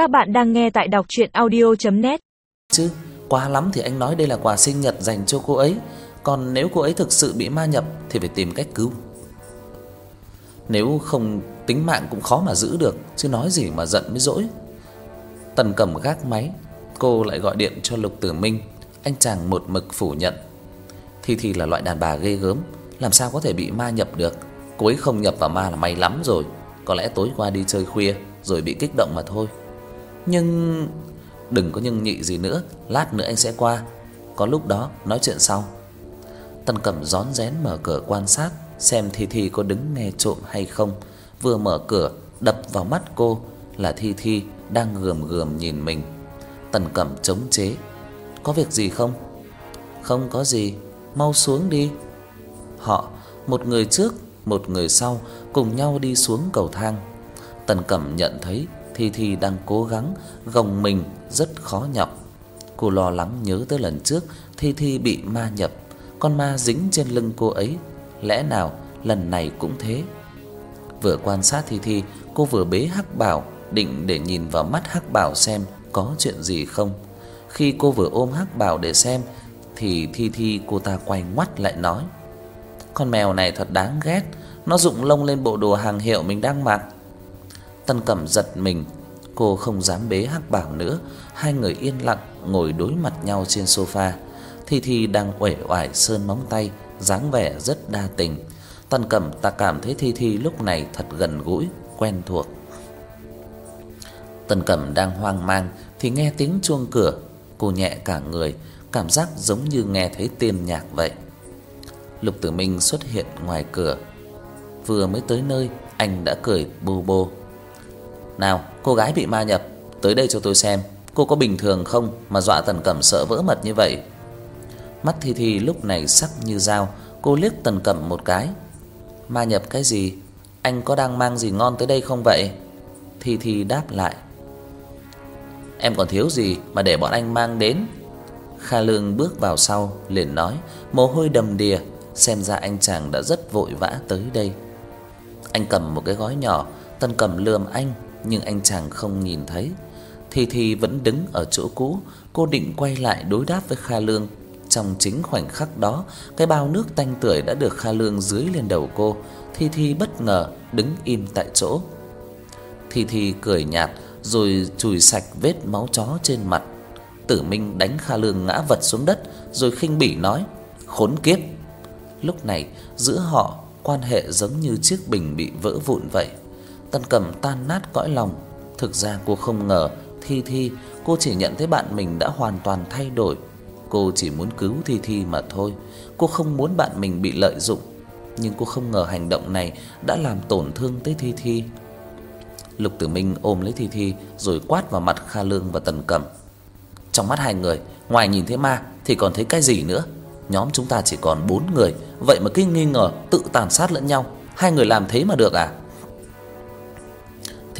Các bạn đang nghe tại đọc audio net Chứ, quá lắm thì anh nói đây là quà sinh nhật dành cho cô ấy, còn nếu cô ấy thực sự bị ma nhập thì phải tìm cách cứu. Nếu không tính mạng cũng khó mà giữ được, chứ nói gì mà giận mới dỗi. Tần Cẩm gác máy, cô lại gọi điện cho Lục Tử Minh, anh chàng một mực phủ nhận. Thi Thi là loại đàn bà ghê gớm, làm sao có thể bị ma nhập được? Cô ấy không nhập vào ma là may lắm rồi, có lẽ tối qua đi chơi khuya rồi bị kích động mà thôi. Nhưng đừng có nhưng nhị gì nữa, lát nữa anh sẽ qua, có lúc đó nói chuyện sau. Tần Cẩm rón rén mở cửa quan sát xem Thi Thi có đứng nghe trộm hay không. Vừa mở cửa, đập vào mắt cô là Thi Thi đang gườm gườm nhìn mình. Tần Cẩm chống chế, "Có việc gì không?" "Không có gì, mau xuống đi." Họ, một người trước, một người sau cùng nhau đi xuống cầu thang. Tần Cẩm nhận thấy Thi Thi đang cố gắng gồng mình rất khó nhọc. Cô lo lắng nhớ tới lần trước Thi Thi bị ma nhập, con ma dính trên lưng cô ấy, lẽ nào lần này cũng thế. Vừa quan sát Thi Thi, cô vừa bế Hắc Bảo định để nhìn vào mắt Hắc Bảo xem có chuyện gì không. Khi cô vừa ôm Hắc Bảo để xem thì Thi Thi cô ta quay ngoắt lại nói: "Con mèo này thật đáng ghét, nó rụng lông lên bộ đồ hàng hiệu mình đang mặc." Tân Cẩm giật mình, cô không dám bế Hắc Bảo nữa, hai người yên lặng ngồi đối mặt nhau trên sofa. Thi Thi đang uể oải sơn móng tay, dáng vẻ rất đa tình. Tân Cẩm ta cảm thấy Thi Thi lúc này thật gần gũi, quen thuộc. Tân Cẩm đang hoang mang thì nghe tiếng chuông cửa, cô nhẹ cả người, cảm giác giống như nghe thấy tiên nhạc vậy. Lục Tử Minh xuất hiện ngoài cửa. Vừa mới tới nơi, anh đã cười bô bô. "Nào, cô gái bị ma nhập, tới đây cho tôi xem, cô có bình thường không mà dọa Tần Cẩm sợ vỡ mật như vậy?" Mắt Thi Thi lúc này sắc như dao, cô liếc Tần Cẩm một cái. "Ma nhập cái gì? Anh có đang mang gì ngon tới đây không vậy?" Thi Thi đáp lại. "Em còn thiếu gì mà để bọn anh mang đến?" Kha Lương bước vào sau liền nói, mồ hôi đầm đìa, xem ra anh chàng đã rất vội vã tới đây. Anh cầm một cái gói nhỏ, Tần Cẩm lườm anh nhưng anh chàng không nhìn thấy. Thì thì vẫn đứng ở chỗ cũ, cô định quay lại đối đáp với Kha Lương. Trong chính khoảnh khắc đó, cái bao nước tanh tưởi đã được Kha Lương dưới lên đầu cô, Thi Thi bất ngờ đứng im tại chỗ. Thi Thi cười nhạt rồi chùi sạch vết máu chó trên mặt. Tử Minh đánh Kha Lương ngã vật xuống đất rồi khinh bỉ nói: "Khốn kiếp." Lúc này, giữa họ quan hệ giống như chiếc bình bị vỡ vụn vậy. Tần Cẩm tan nát cõi lòng, thực ra cô không ngờ Thi Thi, cô chỉ nhận thấy bạn mình đã hoàn toàn thay đổi. Cô chỉ muốn cứu Thi Thi mà thôi, cô không muốn bạn mình bị lợi dụng, nhưng cô không ngờ hành động này đã làm tổn thương tới Thi Thi. Lục Tử Minh ôm lấy Thi Thi rồi quát vào mặt Kha Lương và Tần Cẩm. Trong mắt hai người, ngoài nhìn thấy ma thì còn thấy cái gì nữa? Nhóm chúng ta chỉ còn 4 người, vậy mà cứ nghi ngờ tự tàn sát lẫn nhau, hai người làm thế mà được à?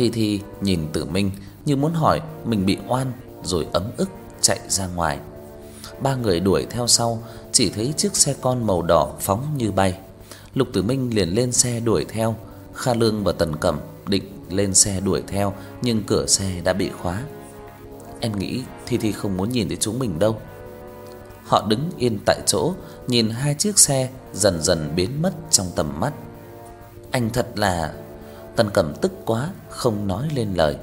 Thi Thi nhìn Tử Minh như muốn hỏi mình bị oan rồi ấm ức chạy ra ngoài. Ba người đuổi theo sau, chỉ thấy chiếc xe con màu đỏ phóng như bay. Lục Tử Minh liền lên xe đuổi theo, Kha Lương và Tần Cẩm định lên xe đuổi theo nhưng cửa xe đã bị khóa. Em nghĩ Thi Thi không muốn nhìn thấy chúng mình đâu. Họ đứng yên tại chỗ, nhìn hai chiếc xe dần dần biến mất trong tầm mắt. Anh thật là Tần Cẩm tức quá, không nói lên lời.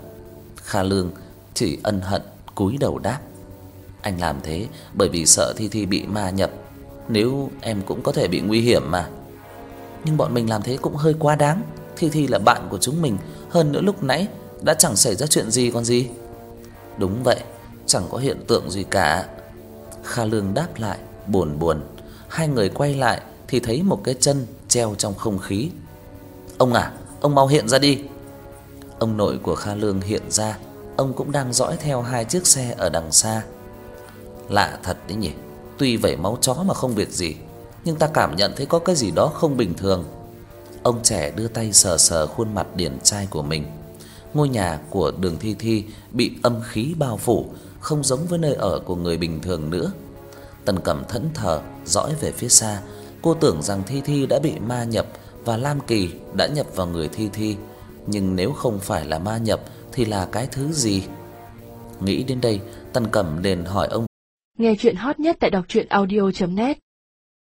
Kha Lương chỉ ân hận cúi đầu đáp: "Anh làm thế bởi vì sợ Thi Thi bị ma nhập, nếu em cũng có thể bị nguy hiểm mà." Nhưng bọn mình làm thế cũng hơi quá đáng, Thi Thi là bạn của chúng mình, hơn nữa lúc nãy đã chẳng xảy ra chuyện gì còn gì. Đúng vậy, chẳng có hiện tượng gì cả. Kha Lương đáp lại, buồn buồn. Hai người quay lại thì thấy một cái chân treo trong không khí. "Ông à, ông mau hiện ra đi." Ông nội của Kha Lương hiện ra, ông cũng đang dõi theo hai chiếc xe ở đằng xa. Lạ thật đấy nhỉ, tuy vậy máu chó mà không việc gì, nhưng ta cảm nhận thấy có cái gì đó không bình thường. Ông trẻ đưa tay sờ sờ khuôn mặt điển trai của mình. Ngôi nhà của Đường Thi Thi bị âm khí bao phủ, không giống với nơi ở của người bình thường nữa. Tần Cẩm thẫn thờ dõi về phía xa, cô tưởng rằng Thi Thi đã bị ma nhập và Lam Kỳ đã nhập vào người Thi Thi, nhưng nếu không phải là ma nhập thì là cái thứ gì? Nghĩ đến đây, Tần Cẩm liền hỏi ông. Nghe chuyện hot nhất tại đọc truyện audio net.